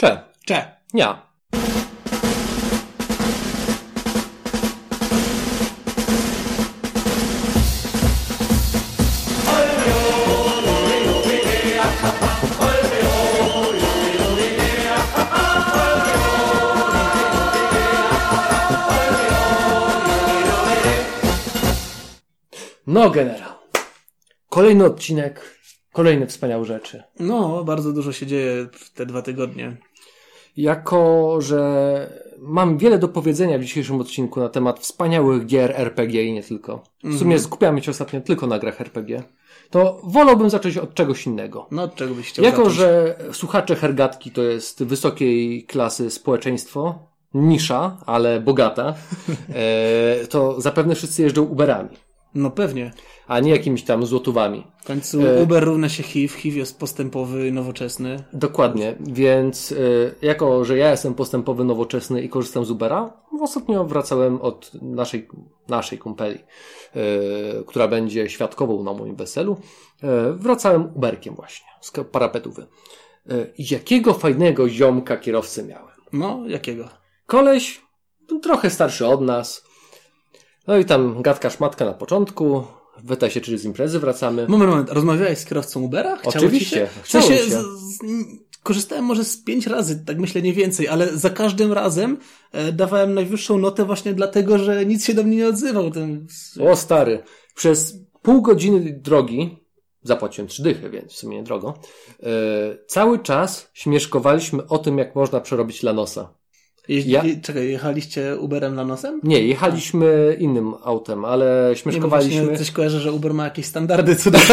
Cze. Cze. Ja. No, generał. Kolejny odcinek, kolejne wspaniałe rzeczy. No, bardzo dużo się dzieje w te dwa tygodnie. Jako, że mam wiele do powiedzenia w dzisiejszym odcinku na temat wspaniałych gier RPG i nie tylko. W sumie skupiamy się ostatnio tylko na grach RPG. To wolałbym zacząć od czegoś innego. No, od czego byś chciał Jako, zacząć? że słuchacze hergatki to jest wysokiej klasy społeczeństwo, nisza, ale bogata, e, to zapewne wszyscy jeżdżą Uberami, No pewnie. A nie jakimiś tam złotówami. W końcu E. Uber równa się HIV. HIV jest postępowy, nowoczesny. Dokładnie, więc y, jako, że ja jestem postępowy, nowoczesny i korzystam z Ubera, ostatnio wracałem od naszej, naszej kumpeli, y, która będzie świadkową na moim weselu, wracałem Uberkiem właśnie, z parapetówy. Jakiego fajnego ziomka kierowcę miałem. No, jakiego? Koleś, no, trochę starszy od nas, no i tam gadka szmatka na początku, pyta się, czy z imprezy wracamy. Moment, moment. Rozmawiałeś z kierowcą Ubera? Chciało Oczywiście, Ci się? Z, z, korzystałem może z pięć razy, tak myślę nie więcej, ale za każdym razem e, dawałem najwyższą notę właśnie dlatego, że nic się do mnie nie odzywał. Ten... O stary, przez pół godziny drogi, zapłaciłem trzy dychy, więc w sumie niedrogo, yy, cały czas śmieszkowaliśmy o tym, jak można przerobić Lanosa. Jeździ... Ja- Czekaj, jechaliście Uberem na nosem? Nie, jechaliśmy innym autem, ale Nie, śmieszkowaliśmy... właśnie coś kojarzę, że Uber ma jakieś standardy co do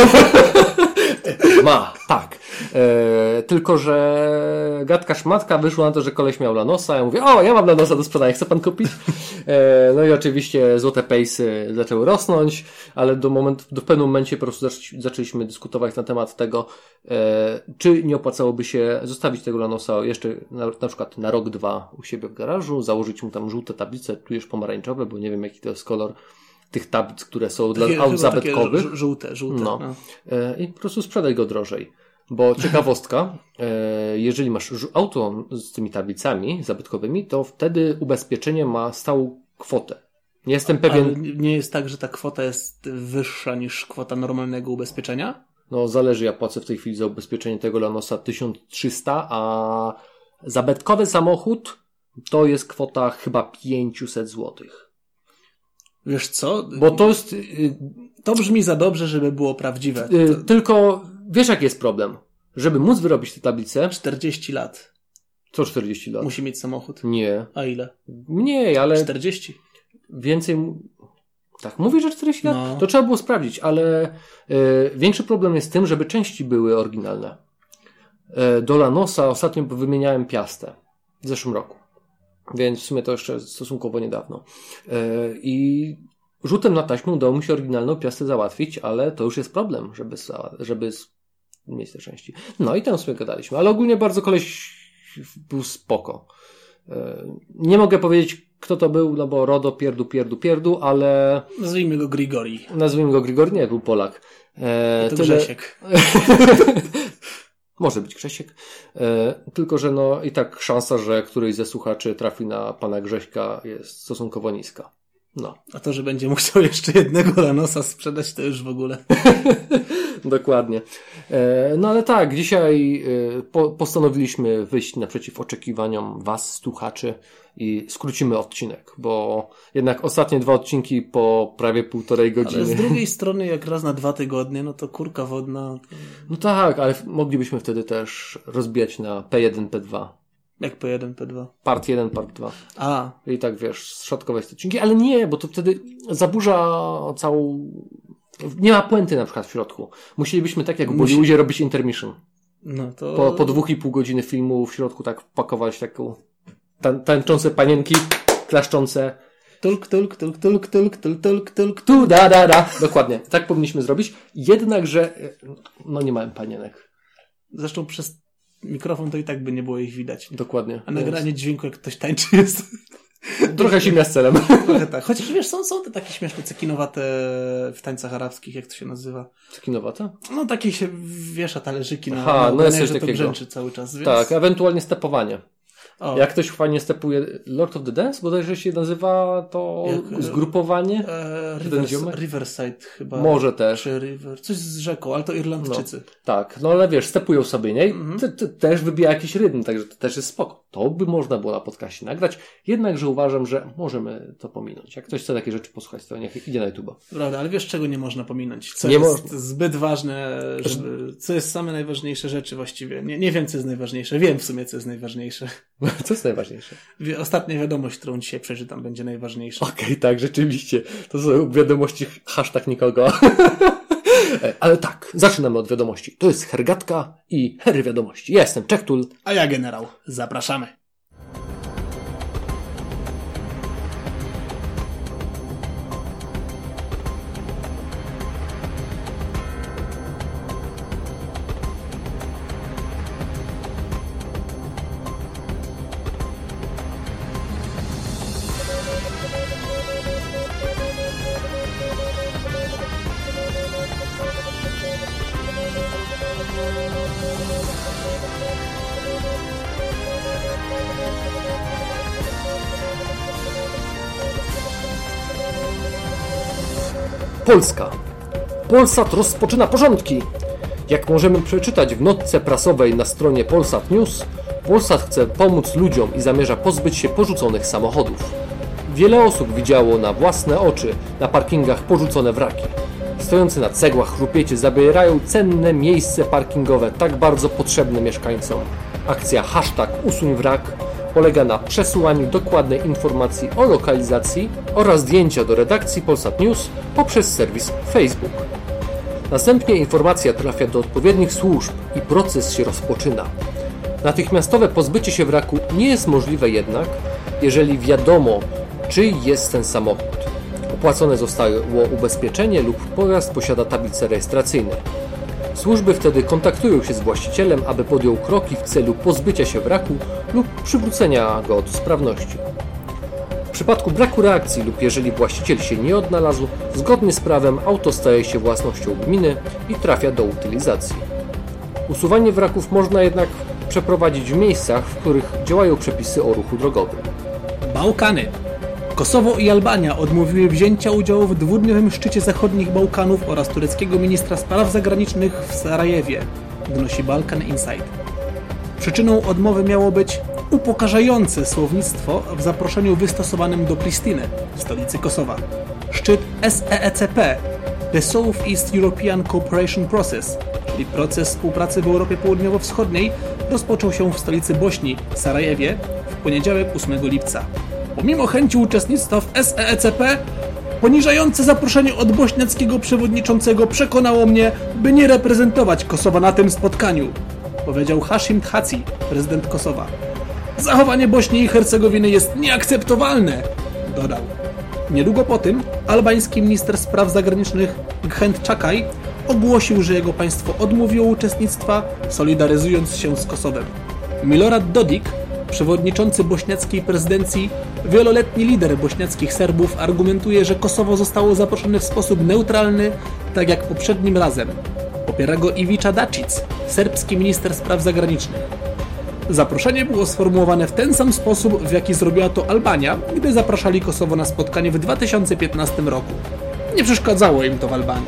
Ma, tak. E, tylko, że gadka szmatka wyszła na to, że koleś miał Lanosa. Ja mówię, o, ja mam Lanosa do sprzedania, chce pan kupić? E, no i oczywiście złote pejsy zaczęły rosnąć, ale do, moment, do pewnym momencie po prostu zac- zaczęliśmy dyskutować na temat tego, e, czy nie opłacałoby się zostawić tego Lanosa jeszcze na, na przykład na rok, dwa u siebie w garażu, założyć mu tam żółte tablice, tu już pomarańczowe, bo nie wiem jaki to jest kolor tych tablic, które są dla Takie- aut zabytkowych. Żółte, żółte. No. No. E, i po prostu sprzedaj go drożej. Bo ciekawostka, e, jeżeli masz auto z tymi tablicami zabytkowymi, to wtedy ubezpieczenie ma stałą kwotę. Nie jestem Ale pewien, nie jest tak, że ta kwota jest wyższa niż kwota normalnego ubezpieczenia? no zależy, ja płacę w tej chwili za ubezpieczenie tego Lanosa 1300, a zabytkowy samochód to jest kwota chyba 500 złotych. Wiesz co? Bo to jest y, To brzmi za dobrze, żeby było prawdziwe. y, tylko, wiesz jaki jest problem? Żeby móc wyrobić te tablice, 40 lat co 40 lat? musi mieć samochód. Nie. A ile? Mniej, ale 40. więcej. Tak, mówi, że 40 lat? No. To trzeba było sprawdzić, ale y, większy problem jest tym, żeby części były oryginalne. Y, do Lanosa ostatnio wymieniałem piastę w zeszłym roku, więc w sumie to jeszcze stosunkowo niedawno. Y, I rzutem na taśmę udało mi się oryginalną piastę załatwić, ale to już jest problem, żeby, żeby mieć te części. No i tam sobie gadaliśmy, ale ogólnie bardzo koleś był spoko. E, Nie mogę powiedzieć, kto to był, no bo RODO, pierdu, pierdu, pierdu, ale Nazwijmy go Grigori. nazwijmy go Grigor, nie, był Polak. E, To Grzesiek. Może być Grzesiek. E, tylko, że no i tak szansa, że któryś ze słuchaczy trafi na pana Grześka jest stosunkowo niska. No, A to, że będzie mu chciał jeszcze jednego Lanosa sprzedać, to już w ogóle. dokładnie. E, no ale tak, dzisiaj e, po, postanowiliśmy wyjść naprzeciw oczekiwaniom was, słuchaczy i skrócimy odcinek, bo jednak ostatnie dwa odcinki po prawie półtorej godziny. Ale z drugiej strony, jak raz na dwa tygodnie, no to kurka wodna. No tak, ale moglibyśmy wtedy też rozbijać na P1, P2. Jak P1, P2. Part 1, part 2. A, I tak wiesz, szatkować te odcinki, ale nie, bo to wtedy zaburza całą. Nie ma puenty na przykład w środku. Musielibyśmy tak jak w Musi- Bollywoodzie robić intermission. no to. Po, po dwóch i pół godziny filmu w środku tak wpakować taką tan- tańczące panienki, klaszczące. Tulk, tulk, tulk, tulk, tulk, tulk, tulk, tulk. Tu, da, da, da. Dokładnie. Tak powinniśmy zrobić. Jednakże, e, no nie mamy panienek. Zresztą przez mikrofon to i tak by nie było ich widać. Dokładnie. A nagranie dźwięku, jak ktoś tańczy, jest. Trochę się z celem. Trochę tak. Chociaż wiesz, są, są te takie śmieszne cekinowate w tańcach arabskich, jak to się nazywa. Cekinowate? No takie się wiesza talerzyki na, Aha, na no jest coś to takiego. brzęczy cały czas. Więc... Tak, ewentualnie stepowanie. O, Jak ktoś fajnie stepuje Lord of the Dance, bodajże się nazywa to Jak, e, zgrupowanie? e, Rivers? Riverside chyba. Może też. Czy River, coś z rzeką, ale to Irlandczycy. Tak, no ale wiesz, stepują sobie, nie? Mhm. Te, te, też wybija jakiś rytm, także to też jest spoko. To by można było na podcaście nagrać, jednakże uważam, że możemy to pominąć. Jak ktoś chce takie rzeczy posłuchać, to niech idzie na YouTube. Prawda, ale wiesz, czego nie można pominąć? Co Nie jest można. zbyt ważne, żeby... Co jest same najważniejsze rzeczy właściwie? Nie, nie wiem, co jest najważniejsze. Wiem w sumie, co jest najważniejsze. Co jest najważniejsze? Ostatnia wiadomość, którą dzisiaj przeczytam, będzie najważniejsza. Okej, tak, rzeczywiście. To są wiadomości hashtag nikogo. Ale tak, zaczynamy od wiadomości. To jest hergatka i hery wiadomości. Ja jestem Czektul. A ja, generał, zapraszamy. Polska. Polsat rozpoczyna porządki. Jak możemy przeczytać w notce prasowej na stronie Polsat News, Polsat chce pomóc ludziom i zamierza pozbyć się porzuconych samochodów. Wiele osób widziało na własne oczy na parkingach porzucone wraki. Stojące na cegłach chrupiecie zabierają cenne miejsce parkingowe tak bardzo potrzebne mieszkańcom. Akcja hashtag usuń wrak polega na przesyłaniu dokładnej informacji o lokalizacji oraz zdjęcia do redakcji Polsat News poprzez serwis Facebook. Następnie informacja trafia do odpowiednich służb i proces się rozpoczyna. Natychmiastowe pozbycie się wraku nie jest możliwe jednak, jeżeli wiadomo, czyj jest ten samochód. Opłacone zostało ubezpieczenie lub pojazd posiada tablice rejestracyjne. Służby wtedy kontaktują się z właścicielem, aby podjął kroki w celu pozbycia się wraku lub przywrócenia go do sprawności. W przypadku braku reakcji lub jeżeli właściciel się nie odnalazł, zgodnie z prawem auto staje się własnością gminy i trafia do utylizacji. Usuwanie wraków można jednak przeprowadzić w miejscach, w których działają przepisy o ruchu drogowym. Bałkany. Kosowo i Albania odmówiły wzięcia udziału w dwudniowym szczycie zachodnich Bałkanów oraz tureckiego ministra spraw zagranicznych w Sarajewie, donosi Balkan Insight. Przyczyną odmowy miało być upokarzające słownictwo w zaproszeniu wystosowanym do Pristiny, stolicy Kosowa. Szczyt SEECP, The South-East European Cooperation Process, czyli proces współpracy w Europie Południowo-Wschodniej, rozpoczął się w stolicy Bośni, Sarajewie, w poniedziałek 8 lipca. Pomimo chęci uczestnictwa w SEECP, poniżające zaproszenie od bośniackiego przewodniczącego przekonało mnie, by nie reprezentować Kosowa na tym spotkaniu, powiedział Hashim Thaci, prezydent Kosowa. Zachowanie Bośni i Hercegowiny jest nieakceptowalne, dodał. Niedługo po tym albański minister spraw zagranicznych Gchent Czakaj ogłosił, że jego państwo odmówiło uczestnictwa, solidaryzując się z Kosowem. Milorad Dodik, przewodniczący bośniackiej prezydencji, wieloletni lider bośniackich Serbów, argumentuje, że Kosowo zostało zaproszone w sposób neutralny, tak jak poprzednim razem. Popiera go Ivica Dacic, serbski minister spraw zagranicznych. Zaproszenie było sformułowane w ten sam sposób, w jaki zrobiła to Albania, gdy zapraszali Kosowo na spotkanie w 2015 roku. Nie przeszkadzało im to w Albanii.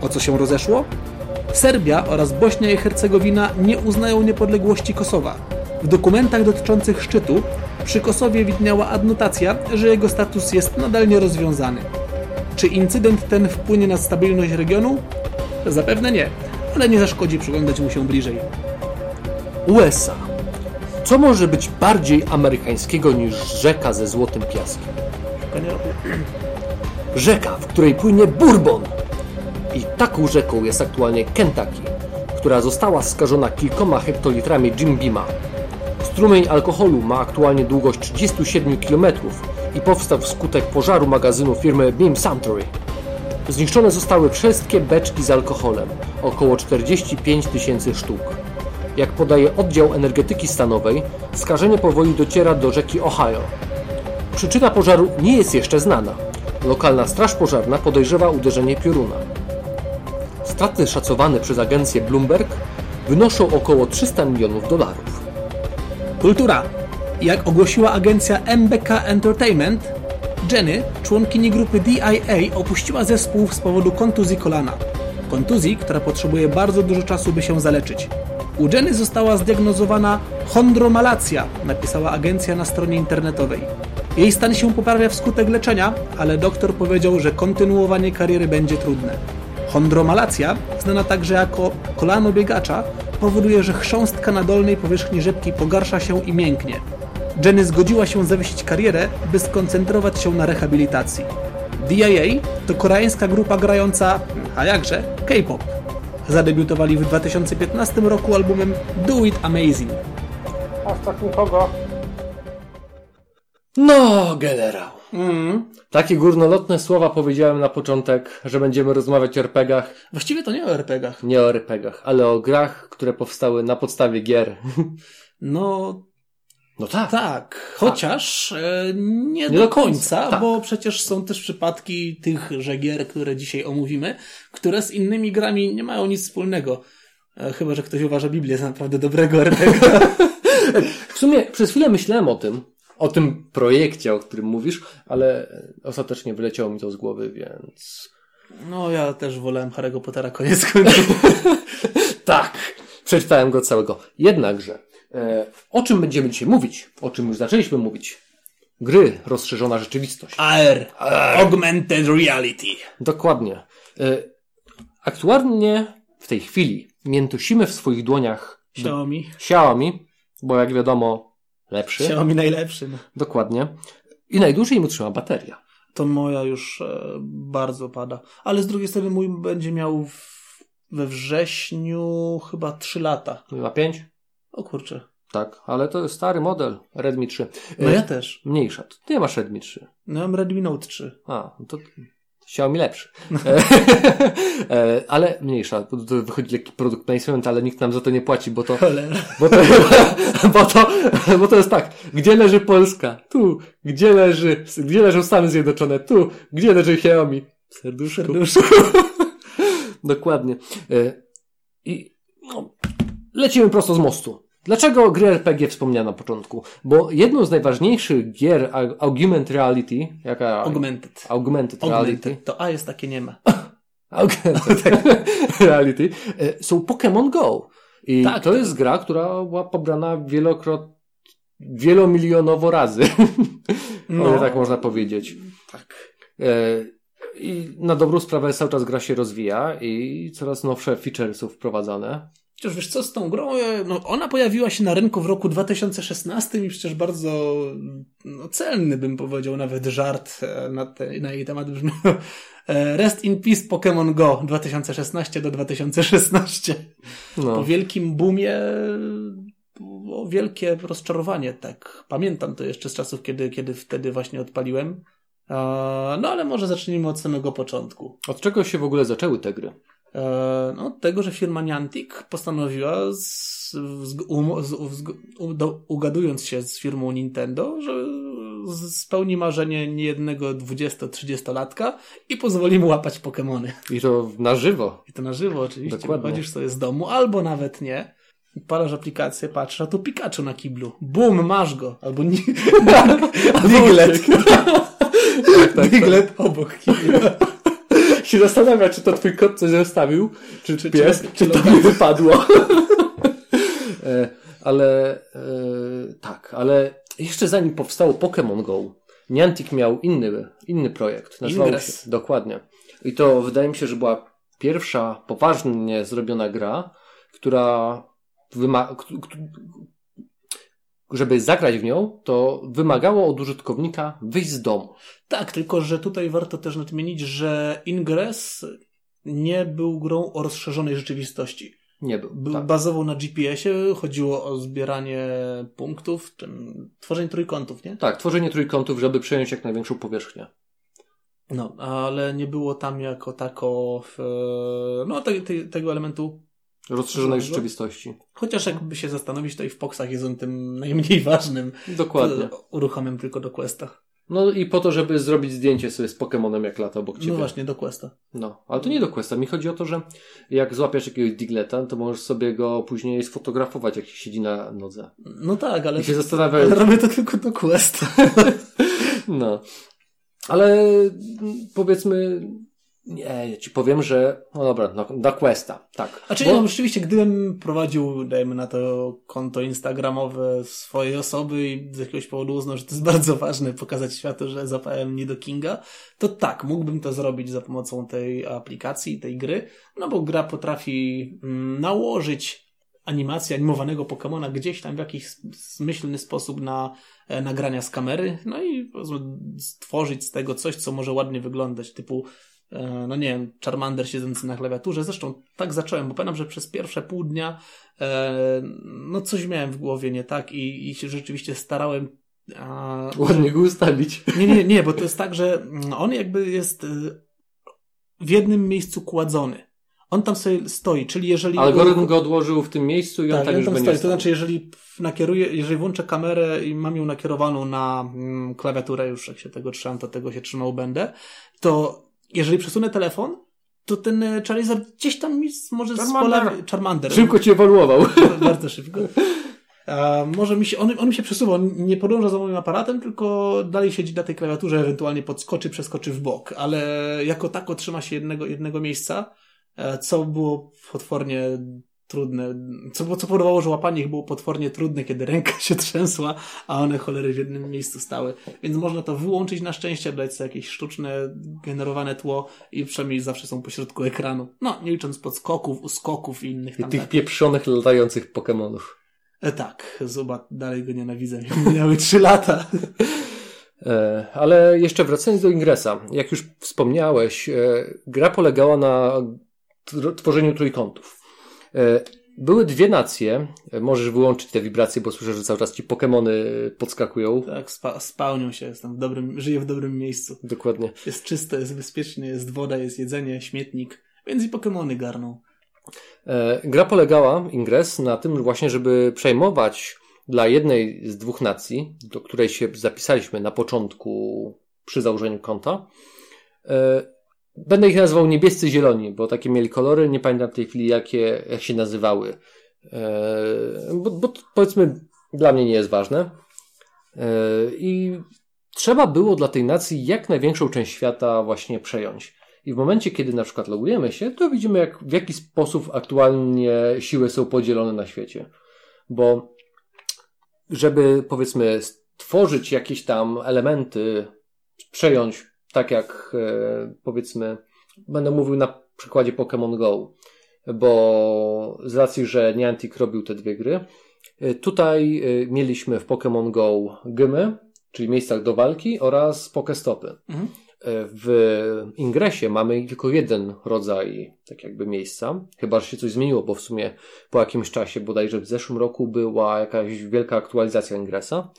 O co się rozeszło? Serbia oraz Bośnia i Hercegowina nie uznają niepodległości Kosowa. W dokumentach dotyczących szczytu przy Kosowie widniała adnotacja, że jego status jest nadal nierozwiązany. Czy incydent ten wpłynie na stabilność regionu? Zapewne nie, ale nie zaszkodzi przyglądać mu się bliżej. USA. Co może być bardziej amerykańskiego niż rzeka ze złotym piaskiem? Rzeka, w której płynie bourbon. I taką rzeką jest aktualnie Kentucky, która została skażona kilkoma hektolitrami Jim Beama. Strumień alkoholu ma aktualnie długość 37 km i powstał wskutek pożaru magazynu firmy Beam Suntory. Zniszczone zostały wszystkie beczki z alkoholem, około 45 tysięcy sztuk. Jak podaje oddział energetyki stanowej, skażenie powoli dociera do rzeki Ohio. Przyczyna pożaru nie jest jeszcze znana. Lokalna straż pożarna podejrzewa uderzenie pioruna. Straty szacowane przez agencję Bloomberg wynoszą około 300 milionów dolarów. Kultura. Jak ogłosiła agencja MBK Entertainment, Jenny, członkini grupy DIA, opuściła zespół z powodu kontuzji kolana. Kontuzji, która potrzebuje bardzo dużo czasu, by się zaleczyć. U Jenny została zdiagnozowana chondromalacja, napisała agencja na stronie internetowej. Jej stan się poprawia wskutek leczenia, ale doktor powiedział, że kontynuowanie kariery będzie trudne. Chondromalacja, znana także jako kolano biegacza, powoduje, że chrząstka na dolnej powierzchni rzepki pogarsza się i mięknie. Jenny zgodziła się zawiesić karierę, by skoncentrować się na rehabilitacji. DIA to koreańska grupa grająca, a jakże, K-pop. Zadebiutowali w 2015 roku albumem Do It Amazing. Aż tak nikogo. No, generał. Mm. Takie górnolotne słowa powiedziałem na początek, że będziemy rozmawiać o RPGach. Właściwie to nie o RPGach. Nie o RPGach, ale o grach, które powstały na podstawie gier. No No tak. tak, chociaż e, nie, Nie do do końca, końca, tak. bo przecież są też przypadki tychże gier, które dzisiaj omówimy, które z innymi grami nie mają nic wspólnego. E, Chyba, że ktoś uważa Biblię za naprawdę dobrego RPG. W sumie przez chwilę myślałem o tym, o tym projekcie, o którym mówisz, ale ostatecznie wyleciało mi to z głowy, więc... No, ja też wolałem Harry'ego Pottera koniec końców. Tak! Przeczytałem go całego. Jednakże, e, o czym będziemy dzisiaj mówić? O czym już zaczęliśmy mówić? Gry, rozszerzona rzeczywistość. AR. Augmented Reality. Dokładnie. E, aktualnie w tej chwili miętusimy w swoich dłoniach Xiaomi. Xiaomi, bo jak wiadomo, lepszy. Xiaomi najlepszy. No. Dokładnie. I najdłużej im trzyma bateria. To moja już e, bardzo pada. Ale z drugiej strony mój będzie miał w, we wrześniu chyba 3 lata. Ma 5? O kurczę. Tak, ale to jest stary model Redmi 3. No E, ja też. Mniejsza. Ty nie masz Redmi 3. No ja mam Redmi Note 3. A, no to Xiaomi lepszy. E, e, ale mniejsza. wychodzi lekki produkt placement, ale nikt nam za to nie płaci, bo to, Cholera. bo to, bo to, bo to jest tak. Gdzie leży Polska? Tu. Gdzie leży, gdzie leżą Stany Zjednoczone? Tu. Gdzie leży Xiaomi? W serduszku. Serduszko. Dokładnie. E, I no, lecimy prosto z mostu. Dlaczego gry RPG wspomniałem na początku? Bo jedną z najważniejszych gier Aug- Augmented Reality, jaka... Augmented. Augmented Reality. Augmented. To A jest takie nie ma. Augmented Reality. e, Są Pokémon Go. I Tak, to tak. jest gra, która była pobrana wielokrotnie, wielomilionowo razy. No. O ile tak można powiedzieć. Tak. E, I na dobrą sprawę cały czas gra się rozwija i coraz nowsze feature są wprowadzane. Chociaż wiesz co z tą grą? e, No, ona pojawiła się na rynku w roku 2016 i przecież bardzo no, celny bym powiedział, nawet żart e, na, te, na jej temat brzmiał e, Rest in Peace Pokémon Go 2016 do 2016. No. Po wielkim boomie było wielkie rozczarowanie, tak. Pamiętam to jeszcze z czasów, kiedy, kiedy wtedy właśnie odpaliłem. No ale może zacznijmy od samego początku. Od czego się w ogóle zaczęły te gry? E, No, tego, że firma Niantic postanowiła, z, z, um, z, do, ugadując się z firmą Nintendo, że spełni marzenie niejednego 20-30-latka i pozwoli mu łapać Pokemony. I to na żywo. I to na żywo oczywiście. Dokładnie. Wychodzisz sobie z domu, albo nawet nie. Palasz aplikację, patrzysz, a tu Pikachu na kiblu. Bum, masz go. Albo ni Diglett. tak, Diglett obok kibla. Się zastanawia, czy to twój kot coś zostawił, czy, Czy- pies, czy- czy, czy to mi wypadło. E, ale e, tak, ale jeszcze zanim powstało Pokémon Go, Niantic miał inny, inny projekt. Nazywał Ingress. się dokładnie. I to wydaje mi się, że była pierwsza poważnie zrobiona gra, która wyma- żeby zagrać w nią, to wymagało od użytkownika wyjść z domu. Tak, tylko że tutaj warto też nadmienić, że Ingress nie był grą o rozszerzonej rzeczywistości. Nie był. Był, tak. Bazował na GPS-ie, chodziło o zbieranie punktów, tym, tworzenie trójkątów, nie? tak, tworzenie trójkątów, żeby przejąć jak największą powierzchnię. No, ale nie było tam jako tako w, no, te, te, tego elementu. Rozszerzonej Bardzo. rzeczywistości. Chociaż jakby się zastanowić, to i w Poxach jest on tym najmniej ważnym. Dokładnie. To Uruchamiam tylko do Questa. No i po to, żeby zrobić zdjęcie sobie z Pokemonem jak lata obok ciebie. No właśnie, do Questa. No, ale to nie do Questa. Mi chodzi o to, że jak złapiesz jakiegoś Digleta, to możesz sobie go później sfotografować, jak siedzi na nodze. No tak, ale... I się zastanawiają... Robię to tylko do Questa. no. Ale powiedzmy, nie, ja ci powiem, że. No dobra, no, do Questa, tak. A czyli Bo... no, rzeczywiście, gdybym prowadził, dajmy na to konto Instagramowe swojej osoby i z jakiegoś powodu uznał, że to jest bardzo ważne pokazać światu, że zapałem nie do Kinga, to tak, mógłbym to zrobić za pomocą tej aplikacji, tej gry, no bo gra potrafi mm, nałożyć animację animowanego Pokemona gdzieś tam w jakiś zmyślny sposób na e, nagrania z kamery, no i stworzyć z tego coś, co może ładnie wyglądać, typu no nie wiem, Charmander siedzący na klawiaturze. Zresztą tak zacząłem, bo pamiętam, że przez pierwsze pół dnia e, no coś miałem w głowie nie tak i, i się rzeczywiście starałem a... Ładnie go ustawić. Nie, nie, nie, bo to jest tak, że on jakby jest e, w jednym miejscu kładzony. On tam sobie stoi, czyli jeżeli... Algorytm go odłożył w tym miejscu i on tak, tak już tam stoi. To znaczy, jeżeli nakieruję, jeżeli włączę kamerę i mam ją nakierowaną na mm, klawiaturę, już jak się tego trzymam, to tego się trzymał będę, to jeżeli przesunę telefon, to ten e, Charizard gdzieś tam mi może Charmander. z Charmander. Szybko cię ewoluował. Bardzo szybko. A może mi się, on, on mi się przesuwa, on nie podąża za moim aparatem, tylko dalej siedzi na tej klawiaturze, ewentualnie podskoczy, przeskoczy w bok, ale jako tako trzyma się jednego, jednego miejsca, e, co było potwornie trudne, co, co powodowało, że łapanie ich było potwornie trudne, kiedy ręka się trzęsła, a one cholery w jednym miejscu stały. Więc można to wyłączyć na szczęście, dać sobie jakieś sztuczne, generowane tło i przynajmniej zawsze są pośrodku ekranu. No, nie licząc podskoków, uskoków i innych tam. I tych tak. pieprzonych, latających Pokémonów. E, tak, zobacz, dalej go nienawidzę. Miały trzy lata. E, ale jeszcze wracając do Ingresa, jak już wspomniałeś, e, gra polegała na tworzeniu trójkątów. E, były dwie nacje. E, możesz wyłączyć te wibracje, bo słyszę, że cały czas ci Pokémony podskakują. Tak, spa spełnią się, jestem w dobrym, żyję w dobrym miejscu. Dokładnie. Jest czysto, jest bezpiecznie, jest woda, jest jedzenie, śmietnik, więc i Pokémony garną. E, gra polegała, Ingres, na tym właśnie, żeby przejmować dla jednej z dwóch nacji, do której się zapisaliśmy na początku przy założeniu konta, Będę ich nazwał niebiescy zieloni, bo takie mieli kolory, nie pamiętam w tej chwili jakie, jak się nazywały. E, bo, bo powiedzmy dla mnie nie jest ważne. E, I trzeba było dla tej nacji jak największą część świata właśnie przejąć. I w momencie, kiedy na przykład logujemy się, to widzimy jak, w jaki sposób aktualnie siły są podzielone na świecie. Bo żeby powiedzmy stworzyć jakieś tam elementy, przejąć tak jak e, powiedzmy, będę mówił na przykładzie Pokémon Go, bo z racji, że Niantic robił te dwie gry, e, tutaj e, mieliśmy w Pokémon Go gymy, czyli miejscach do walki oraz Pokestopy. Mhm. W Ingresie mamy tylko jeden rodzaj, tak jakby miejsca, chyba że się coś zmieniło, bo w sumie po jakimś czasie, bodajże w zeszłym roku była jakaś wielka aktualizacja Ingresa,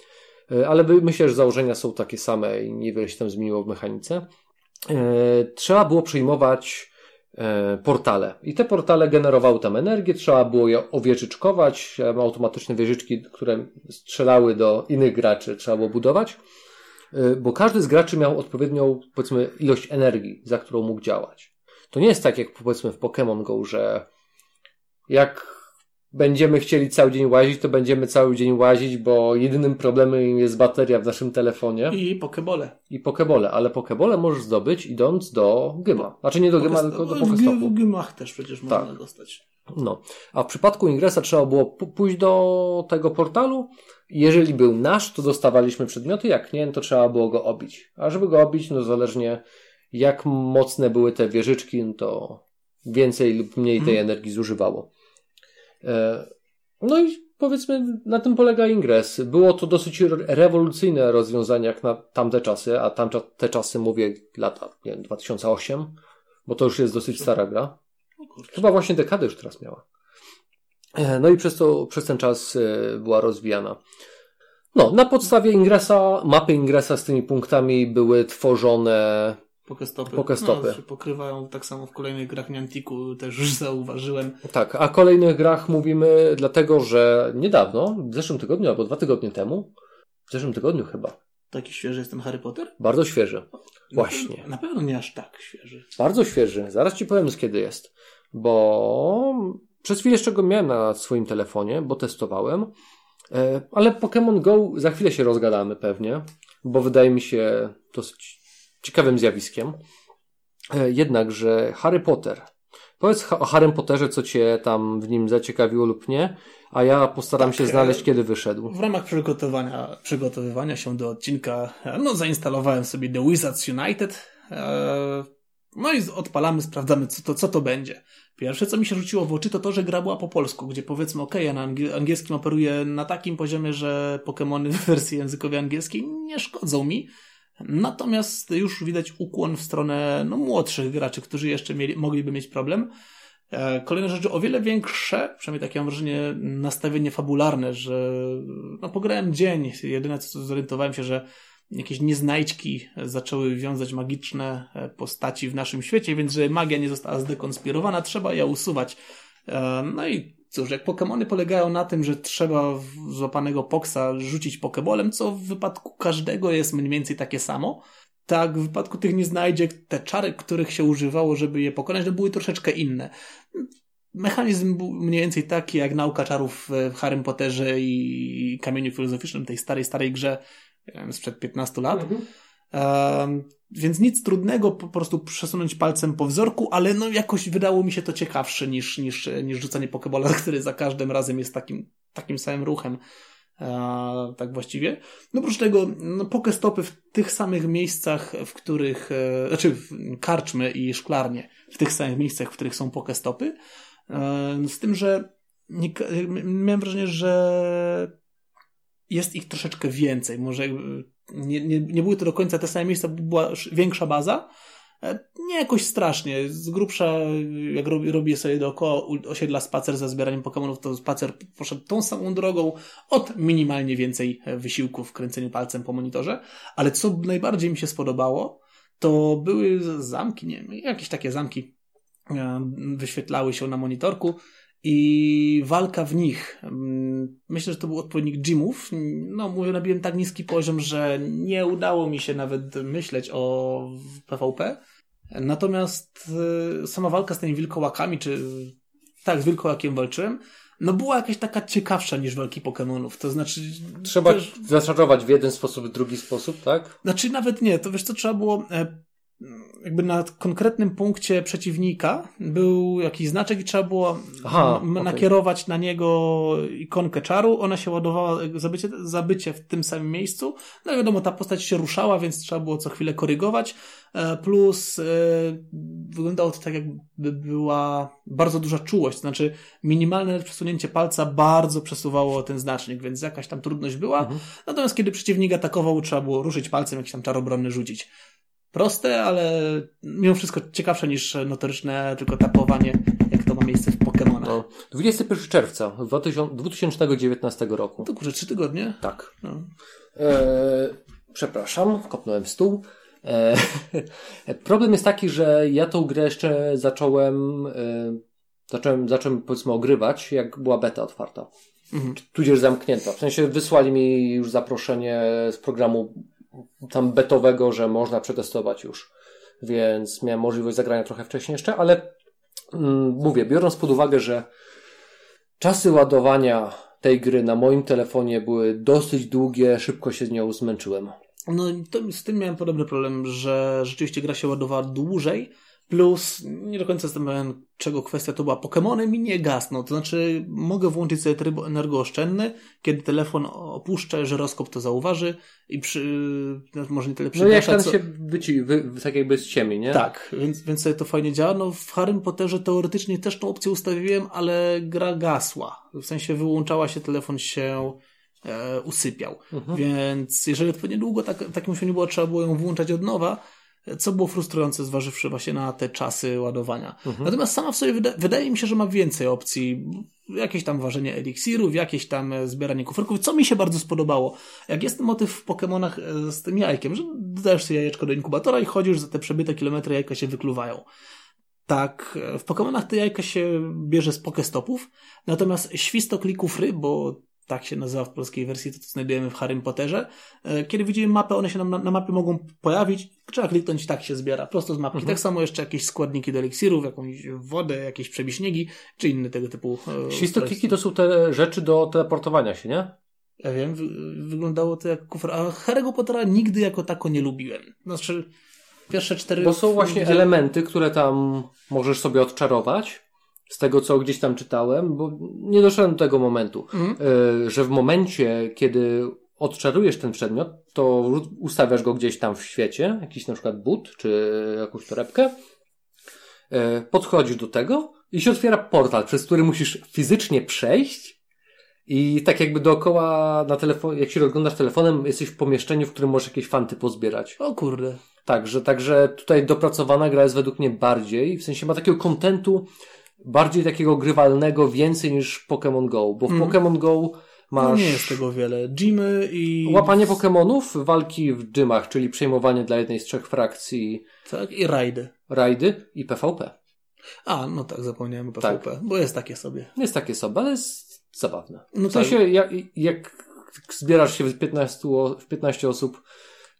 ale myślę, że założenia są takie same i niewiele się tam zmieniło w mechanice. E, trzeba było przyjmować e, portale. I te portale generowały tam energię, trzeba było je owieczyczkować, automatyczne wieżyczki, które strzelały do innych graczy, trzeba było budować, bo każdy z graczy miał odpowiednią, powiedzmy, ilość energii, za którą mógł działać. To nie jest tak jak powiedzmy w Pokémon Go, że jak będziemy chcieli cały dzień łazić, to będziemy cały dzień łazić, bo jedynym problemem jest bateria w naszym telefonie. I pokebole. I pokebole, ale pokebole możesz zdobyć idąc do gyma. Znaczy nie do gyma, tylko do pokestopu. W gymach też przecież tak. można dostać. No. A w przypadku ingresa trzeba było pójść do tego portalu. Jeżeli był nasz, to dostawaliśmy przedmioty, jak nie, to trzeba było go obić. A żeby go obić, no zależnie jak mocne były te wieżyczki, no to więcej lub mniej tej hmm. energii zużywało. E, no i powiedzmy, na tym polega ingres. Było to dosyć rewolucyjne rozwiązanie jak na tamte czasy, a tamte te czasy mówię lata, nie wiem, 2008, bo to już jest dosyć stara gra. Chyba właśnie dekadę już teraz miała. E, no i przez, to, przez ten czas e, była rozwijana. No, na podstawie ingresa, mapy ingresa z tymi punktami były tworzone Pokestopy. Pokestopy. No, się pokrywają tak samo w kolejnych grach Niantiku, też już zauważyłem. Tak, a kolejnych grach mówimy dlatego, że niedawno, w zeszłym tygodniu albo dwa tygodnie temu, w zeszłym tygodniu chyba. Taki świeży jest ten Harry Potter? Bardzo świeży. Właśnie. Na, na pewno nie aż tak świeży. Bardzo świeży. Zaraz ci powiem z kiedy jest. Bo przez chwilę jeszcze go miałem na swoim telefonie, bo testowałem. E, ale Pokémon Go za chwilę się rozgadamy pewnie, bo wydaje mi się dosyć ciekawym zjawiskiem. E, jednakże Harry Potter. Powiedz o Harry Potterze, co cię tam w nim zaciekawiło lub nie, a ja postaram Tak, się e, znaleźć, kiedy wyszedł. W ramach przygotowania, przygotowywania się do odcinka, no zainstalowałem sobie The Wizards United. e, No i odpalamy, sprawdzamy, co to, co to będzie. Pierwsze, co mi się rzuciło w oczy, to to, że gra była po polsku, gdzie powiedzmy, ok, ja na angiel- angielskim operuję na takim poziomie, że Pokémony w wersji językowej angielskiej nie szkodzą mi. Natomiast już widać ukłon w stronę no, młodszych graczy, którzy jeszcze mieli, mogliby mieć problem. E, Kolejne rzeczy o wiele większe, przynajmniej takie mam wrażenie, nastawienie fabularne, że no, pograłem dzień. Jedyne co zorientowałem się, że jakieś nieznajdźki zaczęły wiązać magiczne e, postaci w naszym świecie, więc że magia nie została zdekonspirowana, trzeba ją usuwać. E, No i cóż, jak Pokémony polegają na tym, że trzeba złapanego Poksa rzucić Pokébolem, co w wypadku każdego jest mniej więcej takie samo, tak w wypadku tych nieznajdziek te czary, których się używało, żeby je pokonać, to były troszeczkę inne. Mechanizm był mniej więcej taki jak nauka czarów w Harrym Potterze i Kamieniu Filozoficznym, tej starej, starej grze nie sprzed 15 lat. Mhm. Więc nic trudnego po prostu przesunąć palcem po wzorku, ale no jakoś wydało mi się to ciekawsze niż, niż, niż rzucanie pokebola, który za każdym razem jest takim, takim samym ruchem. E, tak właściwie. No oprócz tego, no, pokestopy w tych samych miejscach, w których, e, znaczy w karczmy i szklarnie, w tych samych miejscach, w których są pokestopy. E, z tym, że nie, miałem wrażenie, że jest ich troszeczkę więcej. Może nie, nie, nie były to do końca te same miejsca, była sz- większa baza. E, Nie jakoś strasznie. Z grubsza, jak robię, robię sobie dookoła osiedla spacer za zbieraniem Pokemonów, to spacer poszedł tą samą drogą od minimalnie więcej e, wysiłku w kręceniu palcem po monitorze. Ale co najbardziej mi się spodobało, to były zamki, nie wiem, jakieś takie zamki e, wyświetlały się na monitorku i walka w nich. Mm, Myślę, że to był odpowiednik gymów. No, mówię, nabiłem tak niski poziom, że nie udało mi się nawet myśleć o PvP. Natomiast y, sama walka z tymi wilkołakami, czy tak, z wilkołakiem walczyłem, no była jakaś taka ciekawsza niż walki Pokemonów. To znaczy. Trzeba też- zaczarować w jeden sposób, w drugi sposób, tak? znaczy nawet nie, to wiesz co, trzeba było e, jakby na konkretnym punkcie przeciwnika był jakiś znaczek i trzeba było Aha, nakierować na niego ikonkę czaru, ona się ładowała zabycie, zabycie w tym samym miejscu, no i wiadomo, ta postać się ruszała, więc trzeba było co chwilę korygować, e, plus e, wyglądało to tak jakby była bardzo duża czułość, to znaczy minimalne przesunięcie palca bardzo przesuwało ten znacznik, więc jakaś tam trudność była, Mhm. Natomiast kiedy przeciwnik atakował, trzeba było ruszyć palcem, jakiś tam czar obronny rzucić. Proste, ale mimo wszystko ciekawsze niż notoryczne tylko tapowanie, jak to ma miejsce w Pokémonach. No. 21 czerwca 2000 2019 roku. To kurczę, trzy tygodnie? Tak. No. E, przepraszam, kopnąłem w stół. E, problem jest taki, że ja tą grę jeszcze zacząłem, e, zacząłem, zacząłem powiedzmy ogrywać, jak była beta otwarta. Mhm. Tudzież zamknięta. W sensie wysłali mi już zaproszenie z programu tam betowego, że można przetestować już. Więc miałem możliwość zagrania trochę wcześniej jeszcze, ale mm, mówię, biorąc pod uwagę, że czasy ładowania tej gry na moim telefonie były dosyć długie, szybko się z nią zmęczyłem. No z tym miałem podobny problem, że rzeczywiście gra się ładowała dłużej, plus nie do końca jestem pewien, czego kwestia to była. Pokémony mi nie gasną, to znaczy mogę włączyć sobie tryb energooszczędny, kiedy telefon opuszczę, żyroskop to zauważy i przy, no, może nie tyle No jak przygasza, tam co... się wyci, wy, tak jakby z ciemi, nie? Tak, więc, więc sobie to fajnie działa. No w Harrym Potterze teoretycznie też tą opcję ustawiłem, ale gra gasła. W sensie wyłączała się, telefon się e, usypiał. Mhm. Więc jeżeli odpowiednio długo tak, takim się nie było, trzeba było ją włączać od nowa, co było frustrujące, zważywszy właśnie na te czasy ładowania. Mhm. Natomiast sama w sobie wyda wydaje mi się, że ma więcej opcji. Jakieś tam ważenie eliksirów, jakieś tam e, zbieranie kuferków, co mi się bardzo spodobało. Jak jest ten motyw w Pokemonach e, z tym jajkiem, że dodajesz sobie jajeczko do inkubatora i chodzisz za te przebyte kilometry, jajka się wykluwają. Tak, e, w Pokemonach te jajka się bierze z pokestopów, natomiast świstokli kufry, bo tak się nazywa w polskiej wersji, to, co znajdujemy w Harrym Potterze. E, kiedy widzimy mapę, one się nam na, na mapie mogą pojawić, trzeba kliknąć i tak się zbiera, prosto z mapki. Mhm. Tak samo jeszcze jakieś składniki do eliksirów, jakąś wodę, jakieś przebiśniegi, czy inne tego typu e, Świstokiki to są te rzeczy do teleportowania się, nie? Ja wiem, wy, wyglądało to jak kufr, a Harry'ego Pottera nigdy jako tako nie lubiłem. Znaczy, pierwsze cztery... Bo są właśnie gdzie- elementy, które tam możesz sobie odczarować. Z tego, co gdzieś tam czytałem, bo nie doszedłem do tego momentu, y, że w momencie, kiedy odczarujesz ten przedmiot, to ustawiasz go gdzieś tam w świecie, jakiś na przykład but, czy jakąś torebkę, y, podchodzisz do tego i się otwiera portal, przez który musisz fizycznie przejść i tak jakby dookoła na telefon, jak się rozglądasz telefonem, jesteś w pomieszczeniu, w którym możesz jakieś fanty pozbierać. O kurde. Także, także tutaj dopracowana gra jest według mnie bardziej, w sensie ma takiego kontentu bardziej takiego grywalnego więcej niż Pokémon Go, bo w Mhm. Pokémon Go masz No nie jest tego wiele. Gymy i... łapanie Pokémonów, walki w dżymach, czyli przejmowanie dla jednej z trzech frakcji Tak, i rajdy. rajdy i PvP. A, no tak, zapomniałem o PvP, bo jest takie sobie. Jest takie sobie, ale jest zabawne. No W sensie jak, jak zbierasz się w 15, o- w 15 osób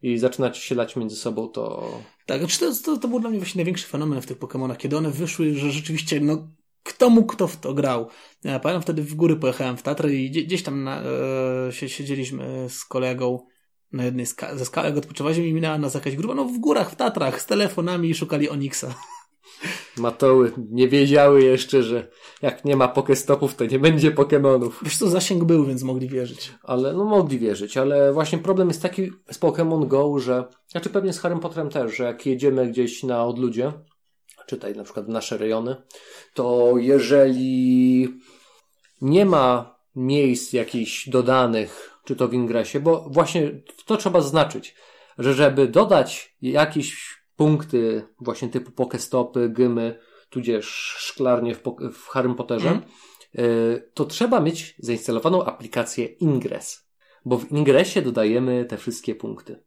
i zaczynacie się lać między sobą, to Tak, znaczy to, to, to był dla mnie właśnie największy fenomen w tych Pokémonach, kiedy one wyszły, że rzeczywiście, no, kto mógł, kto w to grał. Ja pamiętam wtedy w góry pojechałem w Tatry i gdzie- gdzieś tam na, e, się, siedzieliśmy z kolegą na jednej ska- ze skalek odpoczywaliśmy i minęła nas jakaś grupa, no w górach, w Tatrach, z telefonami i szukali Onixa. Matoły nie wiedziały jeszcze, że jak nie ma Pokestopów, to nie będzie Pokémonów. Wiesz co, zasięg był, więc mogli wierzyć. Ale no mogli wierzyć, ale właśnie problem jest taki z Pokémon Go, że znaczy pewnie z Harrym Potterem też, że jak jedziemy gdzieś na odludzie, czytaj na przykład w nasze rejony, to jeżeli nie ma miejsc jakichś dodanych, czy to w ingresie, bo właśnie to trzeba zaznaczyć, że żeby dodać jakieś punkty właśnie typu Pokestopy, Gymy, tudzież szklarnie w, w Harrym Potterze, y, to trzeba mieć zainstalowaną aplikację Ingress, bo w Ingressie dodajemy te wszystkie punkty.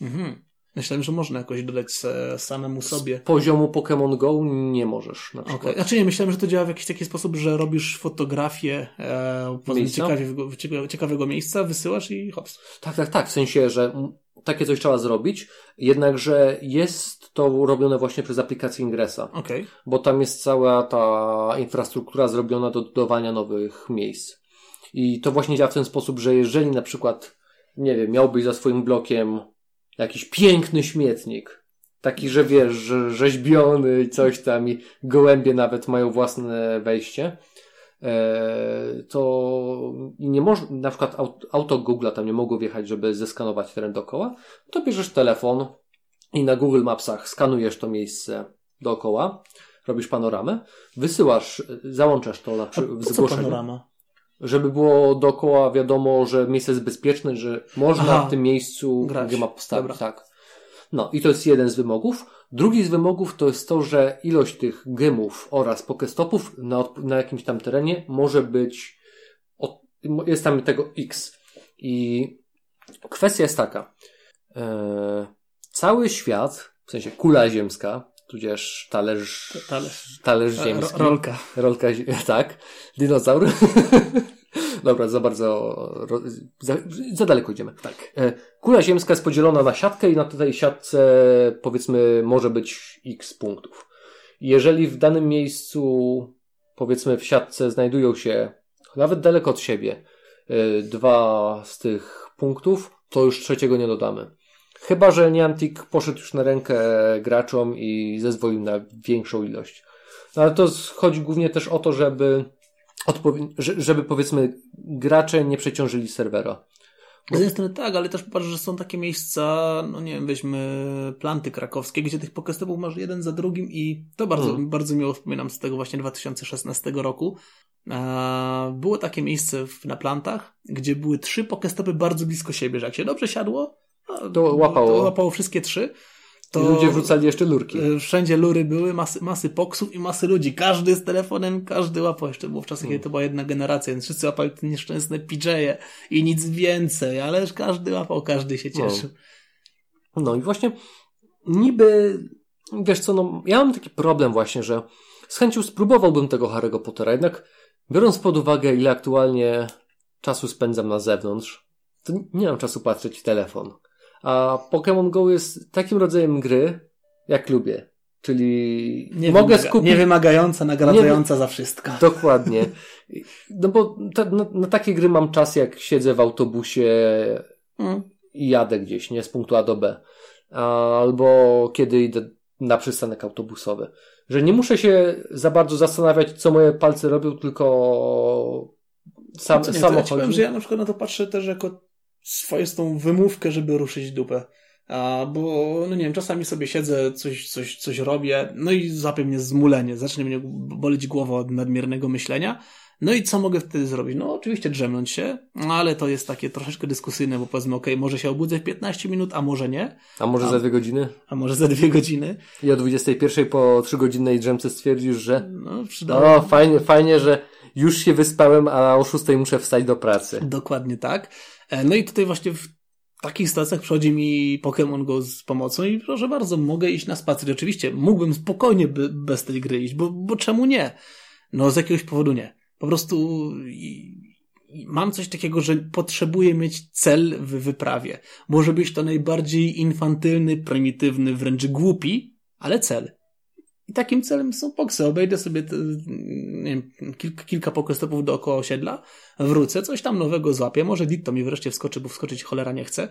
Mhm. Myślałem, że można jakoś dodać se, samemu sobie. Z poziomu Pokémon Go nie możesz na przykład. Okay. Znaczy nie, myślałem, że to działa w jakiś taki sposób, że robisz fotografię e, Miejsca? ciekawego, cieka- ciekawego miejsca, wysyłasz i hops. Tak, tak, tak. W sensie, że takie coś trzeba zrobić, jednakże jest to robione właśnie przez aplikację Ingressa, Okej. bo tam jest cała ta infrastruktura zrobiona do dodawania nowych miejsc. I to właśnie działa w ten sposób, że jeżeli na przykład, nie wiem, miałbyś za swoim blokiem jakiś piękny śmietnik, taki, że wiesz, że rzeźbiony i coś tam i gołębie nawet mają własne wejście, e, to nie można, na przykład aut- auto Google'a tam nie mogło wjechać, żeby zeskanować teren dookoła, to bierzesz telefon i na Google Mapsach skanujesz to miejsce dookoła, robisz panoramę, wysyłasz, załączasz to na przykład w zgłoszeniu, panorama? Żeby było dookoła wiadomo, że miejsce jest bezpieczne, że można Aha. w tym miejscu Grać. gdzie ma postawić, Dobra. tak. No i to jest jeden z wymogów. Drugi z wymogów to jest to, że ilość tych gemów oraz pokestopów na, na jakimś tam terenie może być, od, jest tam tego X. I kwestia jest taka. E, cały świat, w sensie kula ziemska, tudzież talerz, Talerz. talerz ziemski. rolka. Rolka, tak. Dinozaur. Dobra, za bardzo, za, za daleko idziemy. Tak. E, Kula ziemska jest podzielona na siatkę i na tej siatce powiedzmy może być x punktów. Jeżeli w danym miejscu powiedzmy w siatce znajdują się nawet daleko od siebie e, dwa z tych punktów, to już trzeciego nie dodamy. Chyba, że Niantic poszedł już na rękę graczom i zezwolił na większą ilość. No, ale to chodzi głównie też o to, żeby, żeby powiedzmy gracze nie przeciążyli serwera. Z jednej strony tak, ale też popatrz, że są takie miejsca, no nie wiem, weźmy planty krakowskie, gdzie tych pokestopów masz jeden za drugim i to bardzo, Mhm. bardzo miło wspominam z tego właśnie 2016 roku. A, Było takie miejsce w, na plantach, gdzie były trzy pokestopy bardzo blisko siebie, że jak się dobrze siadło, To łapało. to łapało wszystkie trzy. To I ludzie wrzucali jeszcze lurki. e, Wszędzie lury były, masy, masy poksów i masy ludzi. Każdy z telefonem, każdy łapał. Jeszcze było w czasach, kiedy to była jedna generacja, więc wszyscy łapali te nieszczęsne PJ-e i nic więcej, ależ każdy łapał, każdy się cieszył. No i właśnie niby, wiesz co, no ja mam taki problem właśnie, że z chęcią spróbowałbym tego Harry'ego Pottera, jednak biorąc pod uwagę ile aktualnie czasu spędzam na zewnątrz, to nie mam czasu patrzeć w telefon. A Pokémon Go jest takim rodzajem gry, jak lubię. Czyli Nie mogę wymaga- skupić. Nie wymagająca, nagradzająca za wszystko. Dokładnie. No bo ta, na, na takie gry mam czas, jak siedzę w autobusie Mm. i jadę gdzieś, nie z punktu A do B. Albo kiedy idę na przystanek autobusowy. Że nie muszę się za bardzo zastanawiać, co moje palce robią, tylko sam, No nie, samo ja powiem, że ja na przykład na to patrzę też jako swoistą wymówkę, żeby ruszyć dupę. A, bo, no nie wiem, czasami sobie siedzę, coś, coś, coś robię, no i złapie mnie zmulenie, zacznie mnie boleć głowa od nadmiernego myślenia. No i co mogę wtedy zrobić? No oczywiście drzemnąć się, no ale to jest takie troszeczkę dyskusyjne, bo powiedzmy, okej, może się obudzę w 15 minut, a może nie, A może A- za dwie godziny? a może za dwie godziny. I o 21 po trzygodzinnej drzemce stwierdzisz, że No, przydało. o, fajnie, fajnie, że już się wyspałem, a o 6 muszę wstać do pracy. Dokładnie tak. E, No i tutaj właśnie w takich sytuacjach przychodzi mi Pokémon Go z pomocą i proszę bardzo, mogę iść na spacer. Oczywiście mógłbym spokojnie by, bez tej gry iść, bo, bo czemu nie? No z jakiegoś powodu nie. Po prostu mam coś takiego, że potrzebuję mieć cel w wyprawie. Może być to najbardziej infantylny, prymitywny, wręcz głupi, ale cel. I takim celem są poksy. Obejdę sobie te, wiem, kilka, kilka pokestopów dookoła osiedla, wrócę, coś tam nowego złapię, może Ditto mi wreszcie wskoczy, bo wskoczyć cholera nie chce.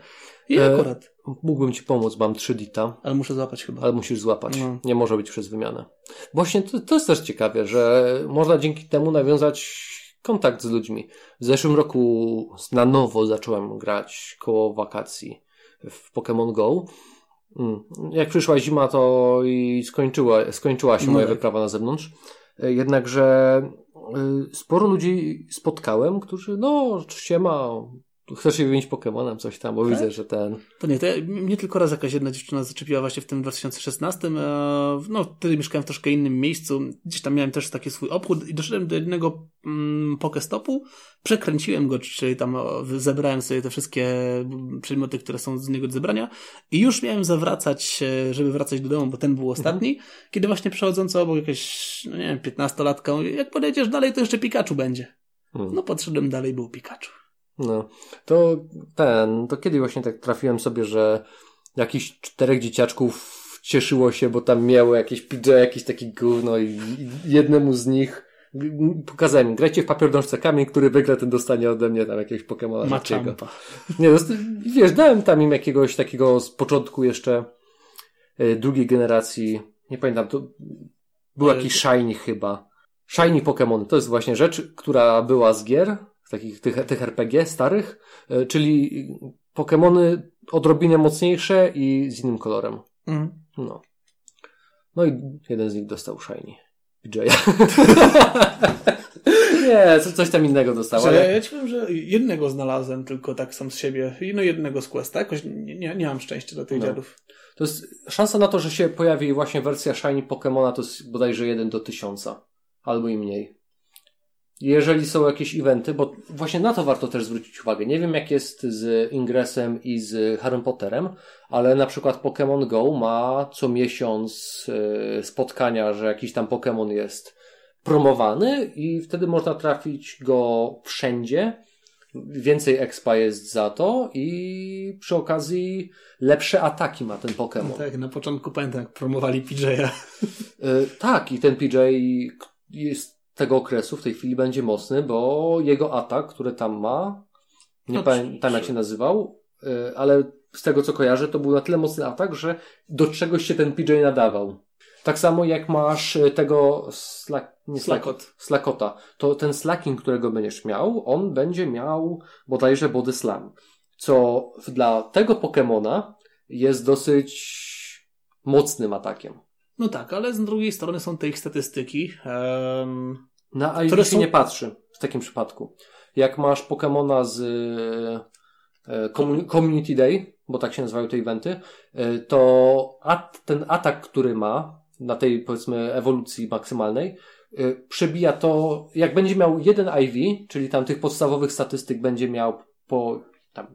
I E, akurat. Mógłbym ci pomóc, mam 3 dita. Ale muszę złapać chyba. Ale musisz złapać. No. Nie może być przez wymianę. Właśnie to, to jest też ciekawe, że można dzięki temu nawiązać kontakt z ludźmi. W zeszłym roku na nowo zacząłem grać koło wakacji w Pokémon Go. Mm. Jak przyszła zima, to i skończyła, skończyła się No moja tak. wyprawa na zewnątrz. E, Jednakże y, sporo ludzi spotkałem, którzy no, siema, chcesz się wymienić Pokemonem, coś tam, bo Tak? widzę, że ten... To nie, to ja, mnie tylko raz jakaś jedna dziewczyna zaczepiła właśnie w tym 2016. E, no, wtedy mieszkałem w troszkę innym miejscu. Gdzieś tam miałem też taki swój obchód i doszedłem do jednego mm, pokestopu, przekręciłem go, czyli tam o, zebrałem sobie te wszystkie mm, przedmioty, które są z niego do zebrania i już miałem zawracać, e, żeby wracać do domu, bo ten był ostatni, kiedy właśnie przechodzący obok jakaś, no nie wiem, 15-latka mówi, jak podejdziesz dalej, to jeszcze Pikachu będzie. Mm. No, podszedłem dalej, był Pikachu. No, to ten, to kiedy właśnie tak trafiłem sobie, że jakichś czterech dzieciaczków cieszyło się, bo tam miało jakieś PJ, jakieś takie gówno i, i jednemu z nich pokazałem im, grajcie w papier, nożce, kamień, który wygra, ten dostanie ode mnie tam jakiegoś Pokemona. Machampa. Nie, no, wiesz, dałem tam im jakiegoś takiego z początku jeszcze e, drugiej generacji, nie pamiętam, to był jakiś Shiny chyba. Shiny Pokémon to jest właśnie rzecz, która była z gier, takich tych, tych RPG starych, e, czyli Pokémony odrobinę mocniejsze i z innym kolorem. Mhm. No. No i jeden z nich dostał Shiny. PJ'a. nie, co, coś tam innego dostał, Że ale... Ja ci powiem, że jednego znalazłem tylko tak sam z siebie. I no jednego z Questa. Jakoś nie, nie, nie mam szczęścia do tych No. dziadów. To jest szansa na to, że się pojawi właśnie wersja Shiny Pokemona, to jest bodajże 1 do 1000, albo i mniej. Jeżeli są jakieś eventy, bo właśnie na to warto też zwrócić uwagę. Nie wiem jak jest z Ingressem i z Harry Potterem, ale na przykład Pokémon Go ma co miesiąc e, spotkania, że jakiś tam Pokémon jest promowany i wtedy można trafić go wszędzie. Więcej expa jest za to i przy okazji lepsze ataki ma ten Pokémon. Tak, na początku pamiętam, jak promowali PJ'a. Y, tak, i ten PJ jest tego okresu w tej chwili będzie mocny, bo jego atak, który tam ma, nie No, pamiętam jak się nazywał, y, ale z tego co kojarzę, to był na tyle mocny atak, że do czegoś się ten PJ nadawał. Tak samo jak masz y, tego slak, nie to ten slacking, którego będziesz miał, on będzie miał bodajże body slam, co dla tego Pokemona jest dosyć mocnym atakiem. No tak, ale z drugiej strony są te ich statystyki. Um, Na IV się są- nie patrzy w takim przypadku. Jak masz Pokemona z e, commu- Community Day, bo tak się nazywają te eventy, e, to at, ten atak, który ma na tej powiedzmy ewolucji maksymalnej, e, przebija to, jak będzie miał jeden IV, czyli tam tych podstawowych statystyk będzie miał po tam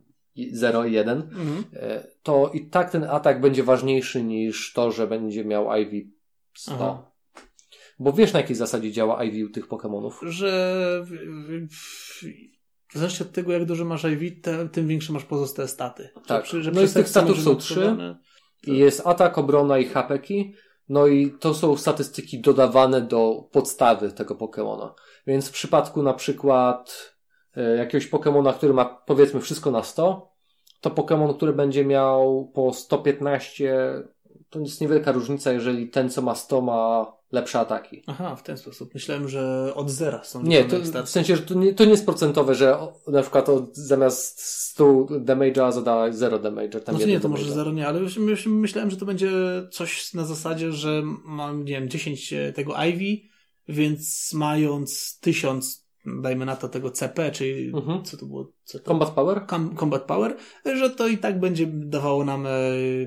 0 i 1, mhm. e, to i tak ten atak będzie ważniejszy niż to, że będzie miał IV 100. Aha. Bo wiesz na jakiej zasadzie działa IV u tych Pokemonów. Że w, zależności od tego, jak dużo masz IV, tym większe masz pozostałe staty. Tak. Że, że No i z tych statów są maksowane- I jest atak, obrona i hapeki. No i to są statystyki dodawane do podstawy tego Pokemona. Więc w przypadku na przykład e, jakiegoś Pokemona, który ma powiedzmy wszystko na 100, to Pokemon, który będzie miał po 115, to jest niewielka różnica, jeżeli ten, co ma 100, ma lepsze ataki. Aha, w ten sposób. Myślałem, że od zera są Nie, to, w sensie, że to nie, to nie jest procentowe, że na przykład od, zamiast 100 damage'a zada 0 damage'a. Tam No to nie, to może damage'a. zero nie, ale już, już myślałem, że to będzie coś na zasadzie, że mam, nie wiem, 10 tego Ivy, więc mając 1000, dajmy na to tego CP, czyli Mhm. co to było? Co to? Combat Power? Com- Combat Power, że to i tak będzie dawało nam e,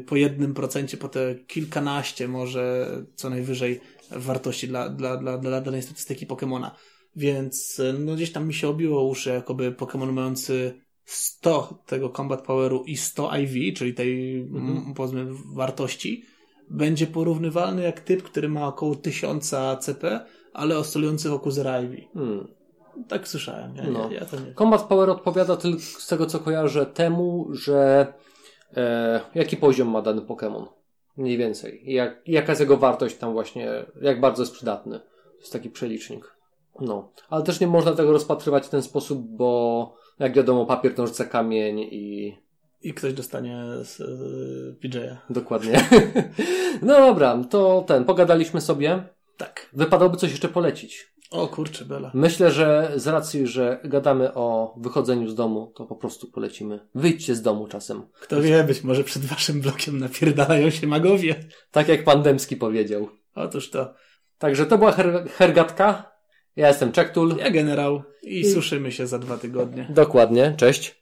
po jednym procencie, po te kilkanaście może co najwyżej wartości dla, dla, dla, dla danej statystyki Pokemona. Więc e, no gdzieś tam mi się obiło uszy, jakoby Pokemon mający 100 tego Combat Poweru i 100 IV, czyli tej Mhm. powiedzmy wartości, będzie porównywalny jak typ, który ma około 1000 CP, ale oscylujący wokół 0 IV. Hmm. Tak słyszałem. Ja, No. ja, ja to nie. Combat Power odpowiada tylko z tego, co kojarzę, temu, że e, jaki poziom ma dany Pokémon. Mniej więcej. Jak, jaka jest jego wartość tam właśnie, jak bardzo jest przydatny. To jest taki przelicznik. No. Ale też nie można tego rozpatrywać w ten sposób, bo jak wiadomo, papier, nożyce, kamień i I ktoś dostanie z y, PJ'a. dokładnie. no dobra, to ten, pogadaliśmy sobie. Tak. Wypadałoby coś jeszcze polecić. O kurczę, Bela. Myślę, że z racji, że gadamy o wychodzeniu z domu, to po prostu polecimy. Wyjdźcie z domu czasem. Kto wie, być może przed waszym blokiem napierdalają się magowie. Tak jak pan Dębski powiedział. Otóż to. Także to była her hergatka. Ja jestem Czektul. Ja generał i I- słyszymy się za dwa tygodnie. Dokładnie, cześć.